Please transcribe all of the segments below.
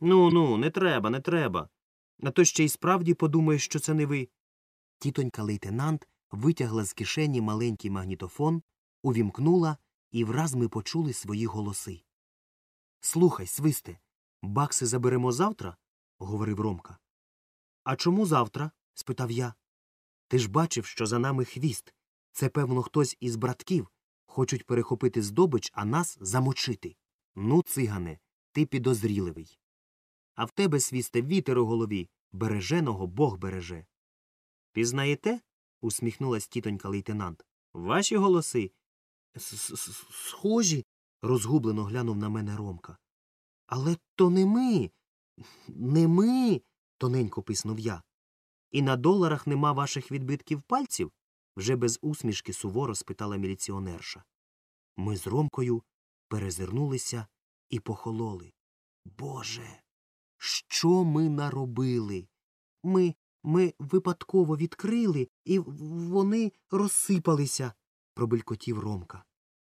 Ну ну, не треба, не треба. А то ще й справді подумаєш, що це не ви. Тітонька лейтенант витягла з кишені маленький магнітофон, увімкнула, і враз ми почули свої голоси. Слухай, свисте, бакси заберемо завтра? говорив Ромка. А чому завтра? спитав я. Ти ж бачив, що за нами хвіст. Це, певно, хтось із братків. Хочуть перехопити здобич, а нас замочити. Ну, цигане, ти підозріливий. А в тебе, свісте, вітер у голові. Береженого Бог береже. Пізнаєте? усміхнулась тітонька лейтенант. Ваші голоси. Схожі. розгублено глянув на мене Ромка. Але то не ми. Не ми. тоненько писнув я. І на доларах нема ваших відбитків пальців? вже без усмішки суворо спитала міліціонерша. Ми з Ромкою перезирнулися і похололи. Боже, що ми наробили? Ми ми випадково відкрили, і вони розсипалися, пробелькотів Ромка.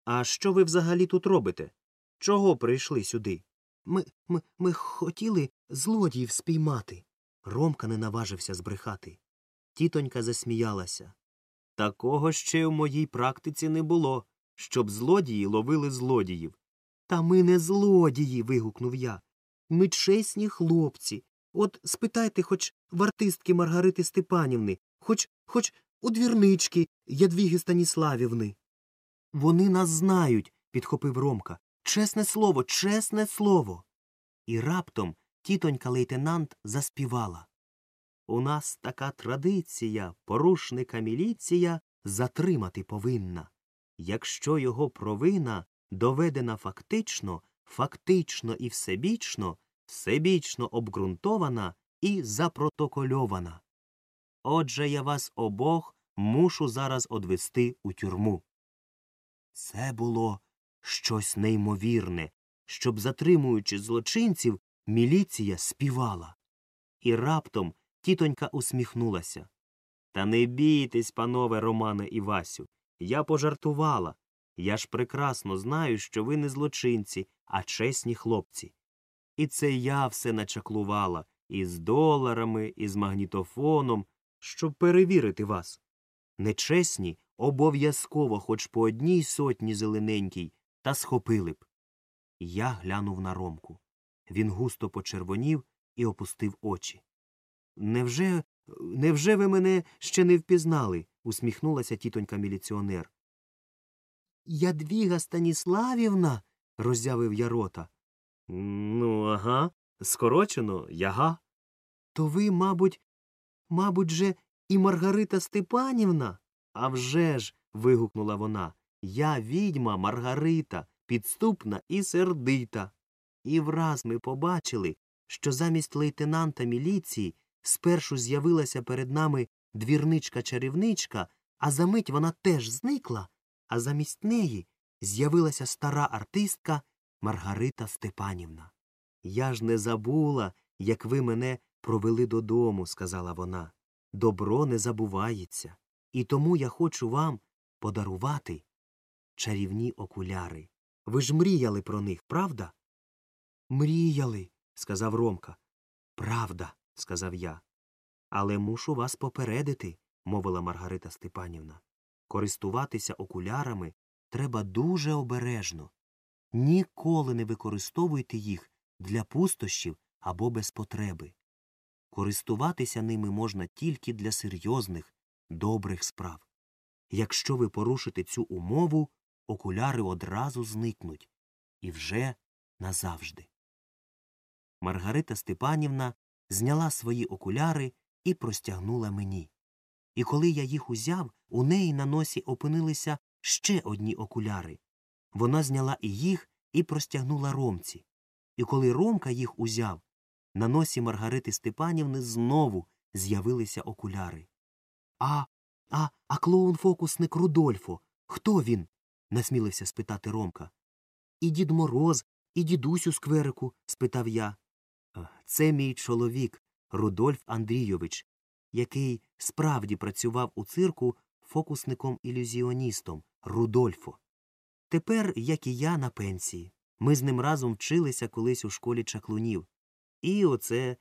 А що ви взагалі тут робите? Чого прийшли сюди? Ми ми, ми хотіли злодіїв спіймати. Ромка не наважився збрехати. Тітонька засміялася. Такого ще в моїй практиці не було, щоб злодії ловили злодіїв. Та ми не злодії. вигукнув я. Ми чесні хлопці. От спитайте хоч в артистки Маргарити Степанівни, хоч хоч у двірнички Ядвіги Станіславівни. Вони нас знають, підхопив Ромка. Чесне слово, чесне слово. І раптом тітонька лейтенант заспівала. У нас така традиція, порушника міліція затримати повинна. Якщо його провина доведена фактично, фактично і всебічно, всебічно обґрунтована і запротокольована. Отже, я вас обох мушу зараз одвести у тюрму. Це було щось неймовірне, щоб, затримуючи злочинців, міліція співала. І раптом тітонька усміхнулася. Та не бійтесь, панове Романе і Васю. Я пожартувала. Я ж прекрасно знаю, що ви не злочинці, а чесні хлопці. І це я все начаклувала із доларами, і з магнітофоном, щоб перевірити вас. Нечесні обов'язково хоч по одній сотні зелененькій, та схопили б. Я глянув на Ромку. Він густо почервонів і опустив очі. Невже невже ви мене ще не впізнали? усміхнулася тітонька міліціонер. Ядвіга Станіславівна. роззявив я рота. Ну, ага, скорочено яга. То ви, мабуть, мабуть, же і Маргарита Степанівна? «А вже ж!» – вигукнула вона. Я відьма Маргарита, підступна і сердита. І враз ми побачили, що замість лейтенанта міліції спершу з'явилася перед нами двірничка чарівничка, а за мить вона теж зникла, а замість неї з'явилася стара артистка Маргарита Степанівна. Я ж не забула, як ви мене провели додому, сказала вона. Добро не забувається, і тому я хочу вам подарувати чарівні окуляри. Ви ж мріяли про них, правда? Мріяли, сказав Ромка. Правда, сказав я. Але мушу вас попередити, мовила Маргарита Степанівна. Користуватися окулярами треба дуже обережно. Ніколи не використовуйте їх для пустощів або без потреби. Користуватися ними можна тільки для серйозних, добрих справ. Якщо ви порушите цю умову, окуляри одразу зникнуть і вже назавжди. Маргарита Степанівна зняла свої окуляри і простягнула мені. І коли я їх узяв, у неї на носі опинилися ще одні окуляри. Вона зняла і їх і простягнула ромці. І коли Ромка їх узяв, на носі Маргарити Степанівни знову з'явилися окуляри. А, а, а клоун фокусник Рудольфо. Хто він? насмілився спитати Ромка. І дід Мороз, і дідусь у скверику? спитав я. Це мій чоловік, Рудольф Андрійович, який справді працював у цирку фокусником ілюзіоністом Рудольфо. Тепер, як і я, на пенсії. Ми з ним разом вчилися колись у школі чаклунів. І оце